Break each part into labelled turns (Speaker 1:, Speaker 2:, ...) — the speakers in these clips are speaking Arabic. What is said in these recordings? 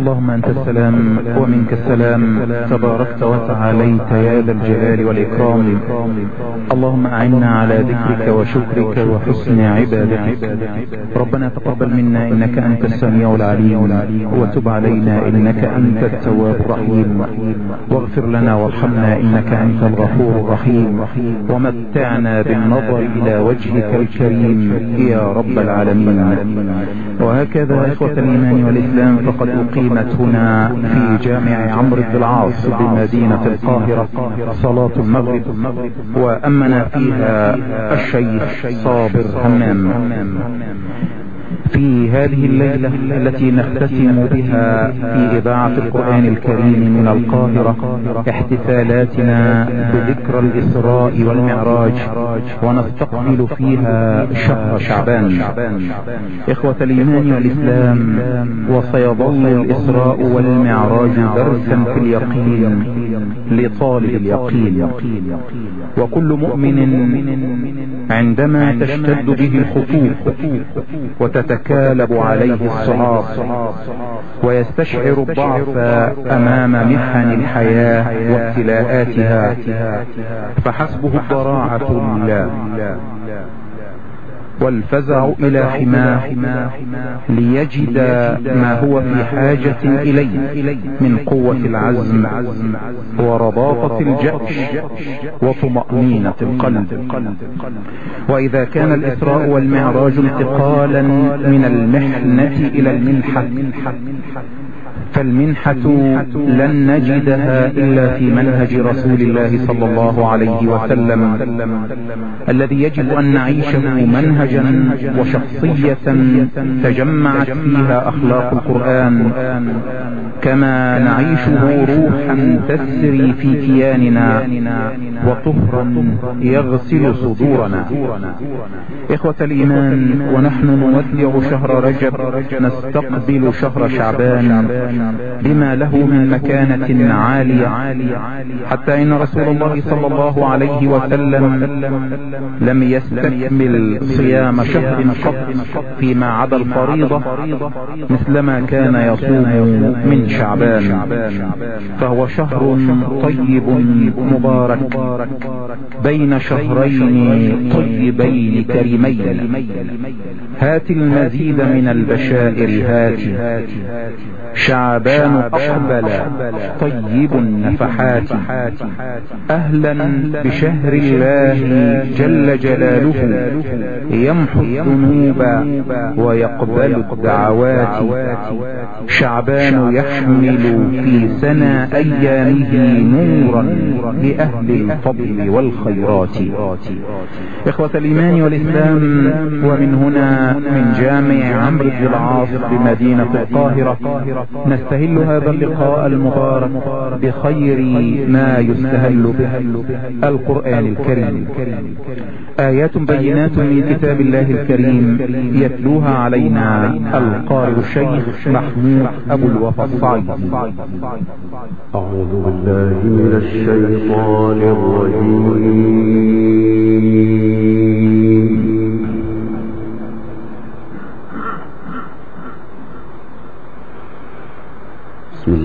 Speaker 1: اللهم أنت السلام ومنك السلام. تباركت وتعاليت يا ذا الجلال والإكرام. اللهم أعنا على ذكرك وشكرك وحسن عبادتك. ربنا تقبل منا إنك أنت السميع العليم. وتب علينا إنك أنت التواب الرحيم. واغفر لنا وارحمنا إنك أنت الغفور الرحيم. ومتعنا بالنظر إلى وجهك الكريم يا رب العالمين. وهكذا إخوة الإيمان والإسلام فقد أقيمت هنا في جامع عمرو بن العاص بمدينة القاهرة صلاة المغرب. وأمنا فيها الشيخ صابر همام في هذه الليلة التي نختتم بها في إذاعة القرآن الكريم من القاهرة احتفالاتنا بذكرى الإسراء والمعراج ونستقبل فيها شهر شعبان. إخوة الإيمان والإسلام وسيظل الإسراء والمعراج درسا في اليقين لطالب اليقين. وكل مؤمن عندما تشتد به الخطوط وتتكالب عليه الصعاب ويستشعر الضعف أمام محن الحياة وابتلاءاتها. فحسبه الضراعة لله والفزع إلى حماه ليجد ما هو في حاجة إليه من قوة العزم ورضاقة الجأش وطمأنينة القلب. وإذا كان الإسراء والمعراج انتقالا من المحنة إلى المنحة فالمنحة لن نجدها إلا في منهج رسول الله صلى الله عليه وسلم الذي يجب أن نعيشه منهجا وشخصية تجمعت فيها أخلاق القرآن كما نعيشه روحا تسري في كياننا وطهرا يغسل صدورنا. إخوة الإيمان ونحن نودع شهر رجب نستقبل شهر شعبان بما له من مكانة عالية. حتى إن رسول الله صلى الله عليه وسلم لم يستكمل صيام شهر قط فيما عدا الفريضة مثلما كان يصوم من شعبان. فهو شهر طيب مبارك بين شهرين طيبين كريمين. هات المزيد من البشائر هات شعبان أقبل طيب النفحات. أهلا بشهر الله جل جلاله. يمحو الذنوب ويقبل الدعوات. شعبان يحمل في سنى أيامه نورا لأهل الفضل والخيرات. إخوة الإيمان والإسلام ومن هنا من جامع عمرو بن العاص بمدينة القاهرة. نستهل هذا اللقاء المبارك بخير ما يستهل به القرآن الكريم. آيات بينات من كتاب الله الكريم يتلوها علينا القارئ الشيخ محمود أبو الوفا الصعيد
Speaker 2: أعوذ بالله من الشيطان الرجيم.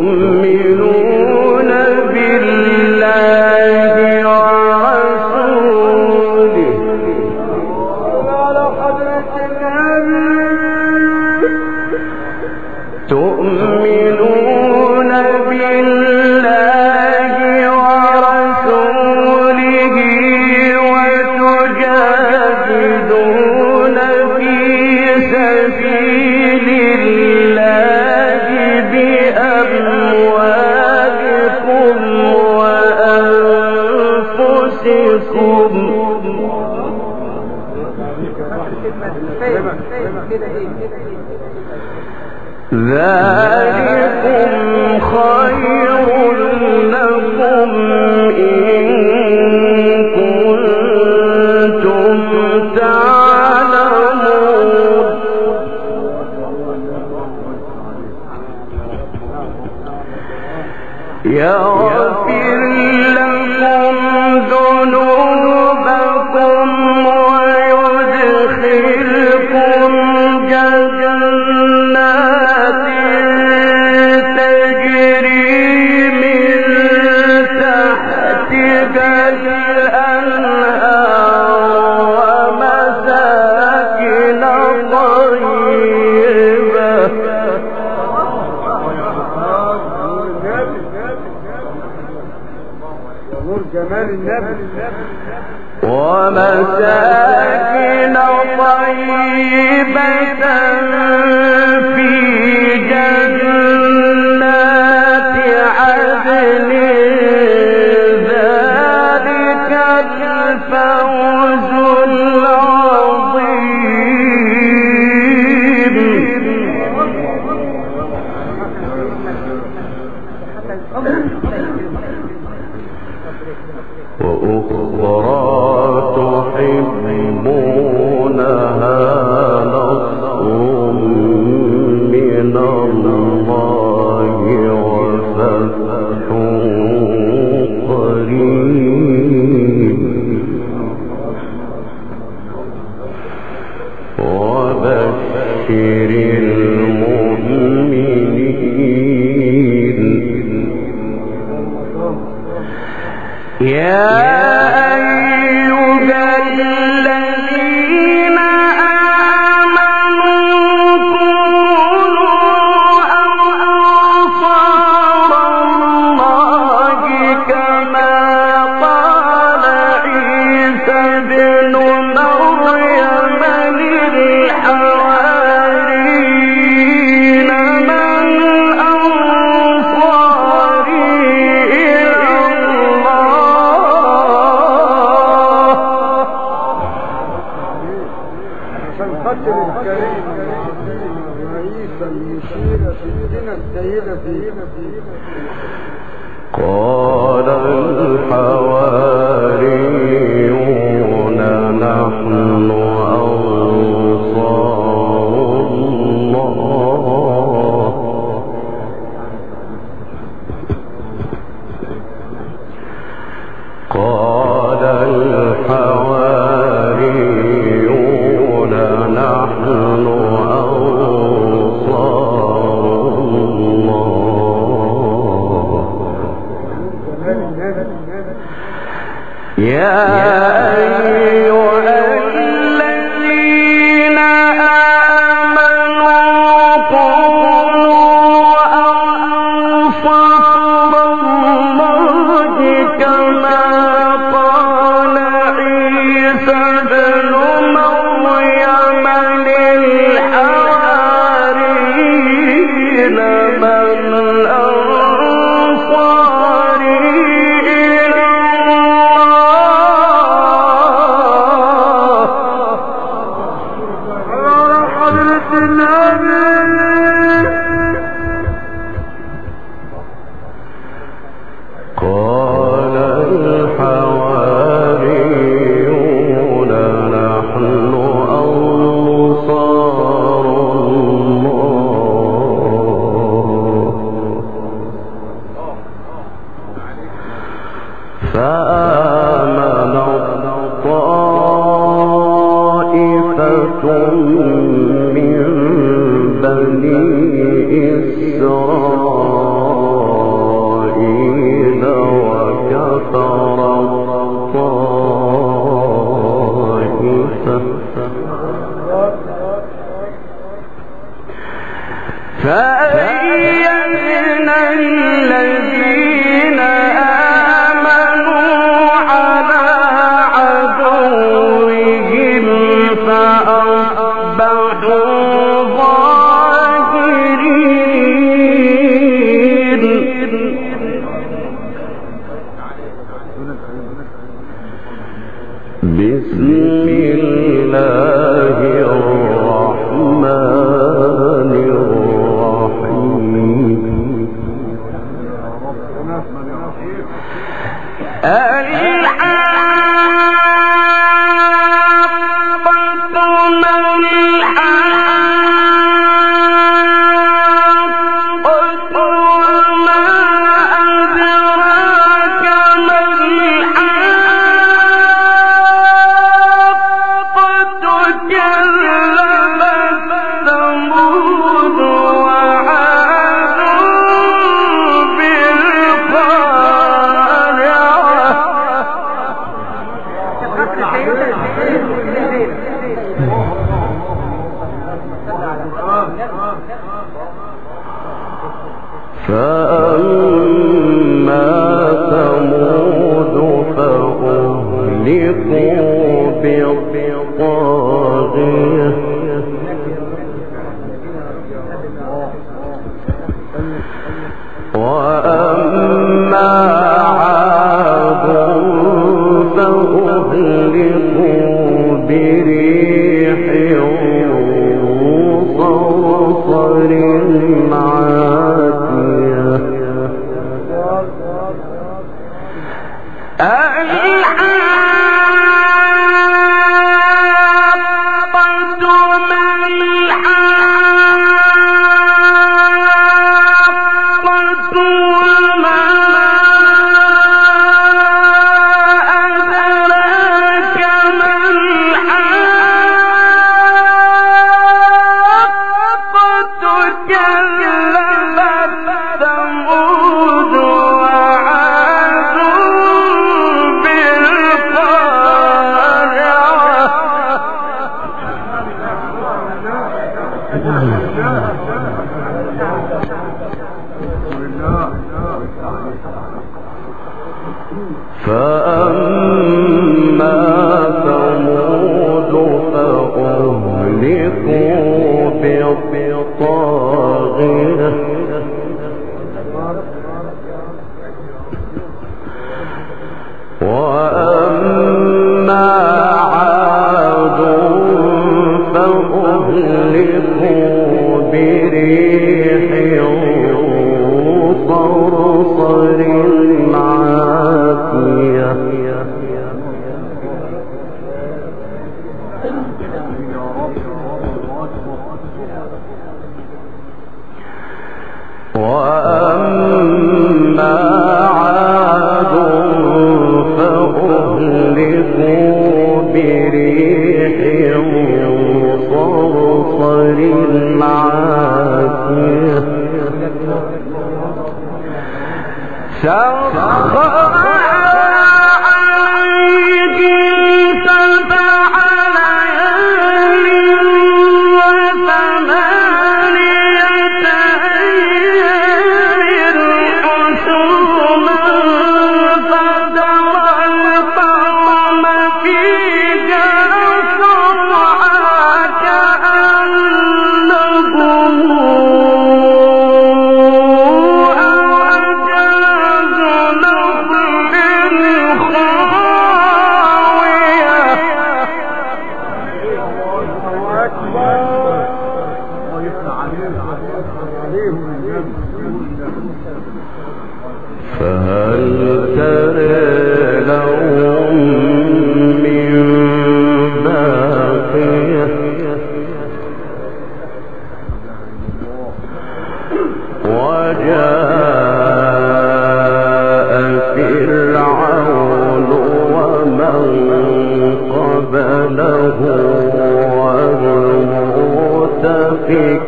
Speaker 2: مؤمن ذلكم خير لكم إن
Speaker 3: نور جمال النبي.
Speaker 2: ومساكن طيبة في قال الحوار إسرائيل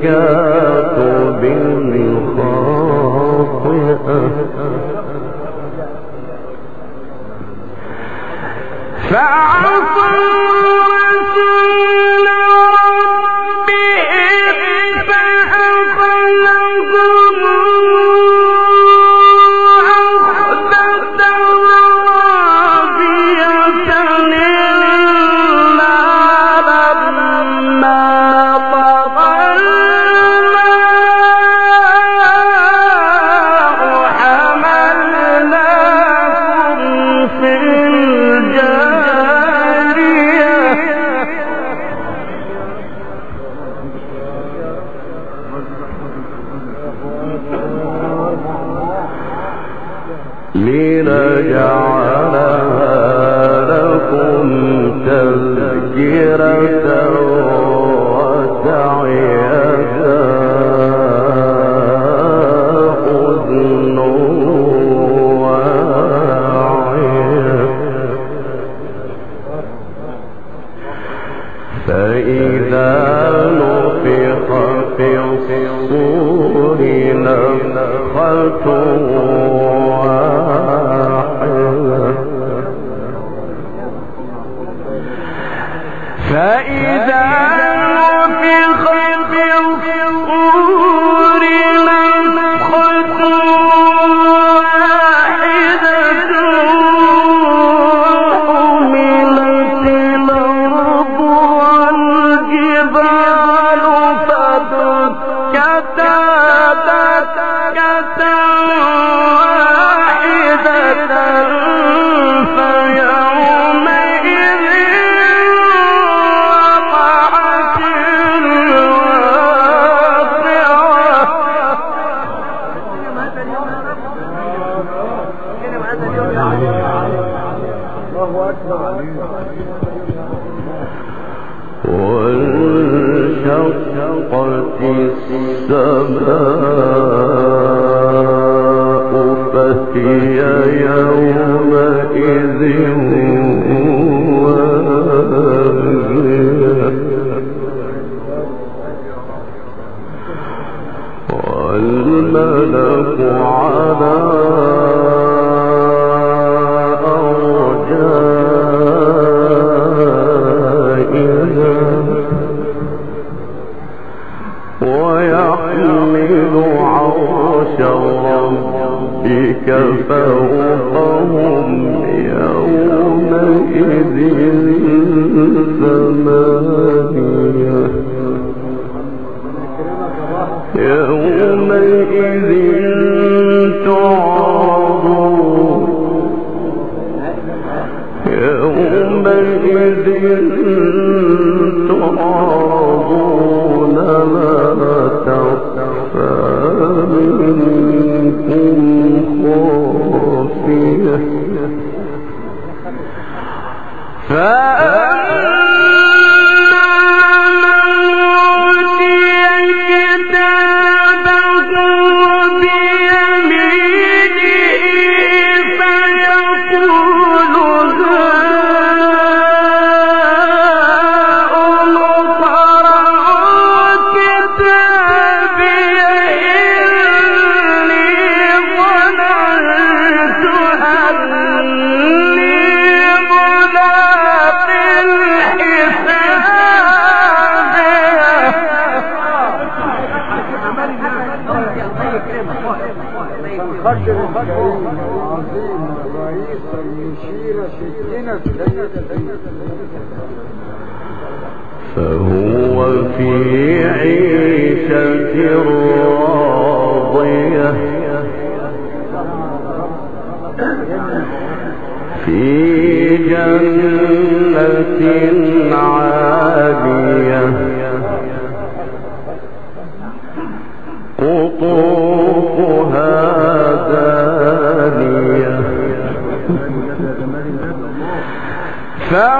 Speaker 2: والمؤتفكات بالخاطئة لنجعلها لكم تذكرة
Speaker 3: عظيم
Speaker 2: فهو في عيشة راضية. في جنة عالية. ف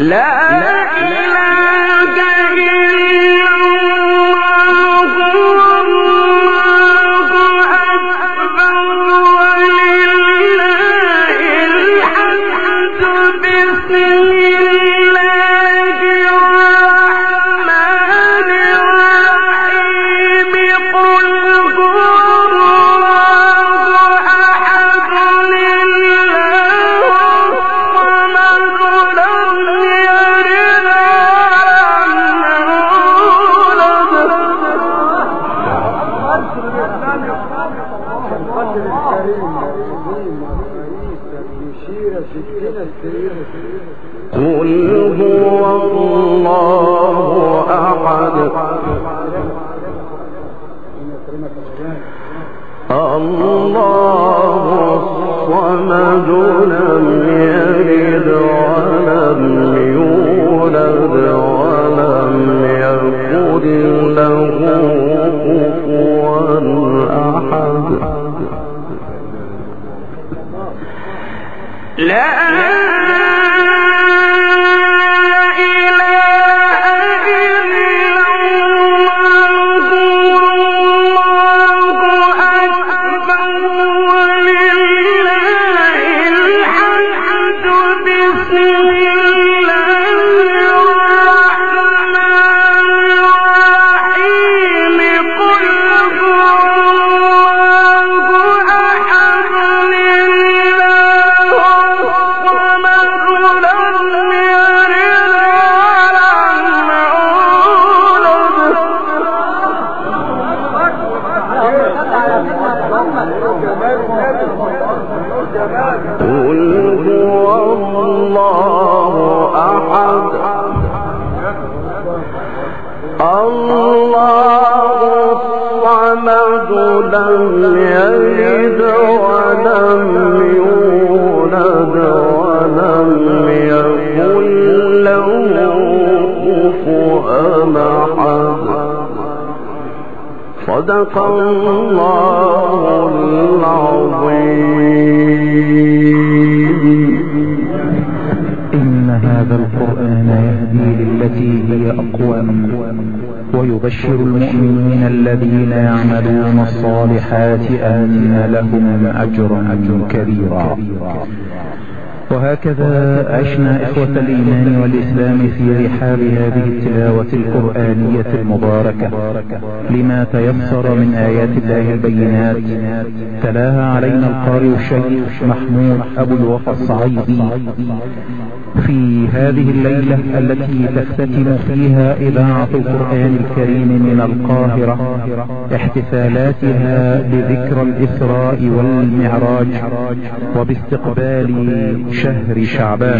Speaker 2: لا إله الله. صدق الله العظيم.
Speaker 1: إن هذا القرآن يهدي للتي هي ويبشر المؤمنين الذين يعملون الصالحات أن لهم أجرا كبيرا. وهكذا عشنا إخوة الإيمان والإسلام في رحاب هذه التلاوة القرآنية المباركة. لما تيسر من آيات الله البينات. تلاها علينا القارئ الشيخ محمود أبو الوفا الصعيدي. في هذه الليلة التي تختتم فيها إذاعة القرآن الكريم من القاهرة. احتفالاتها بذكرى الإسراء والمعراج. وباستقبال شهر شعبان.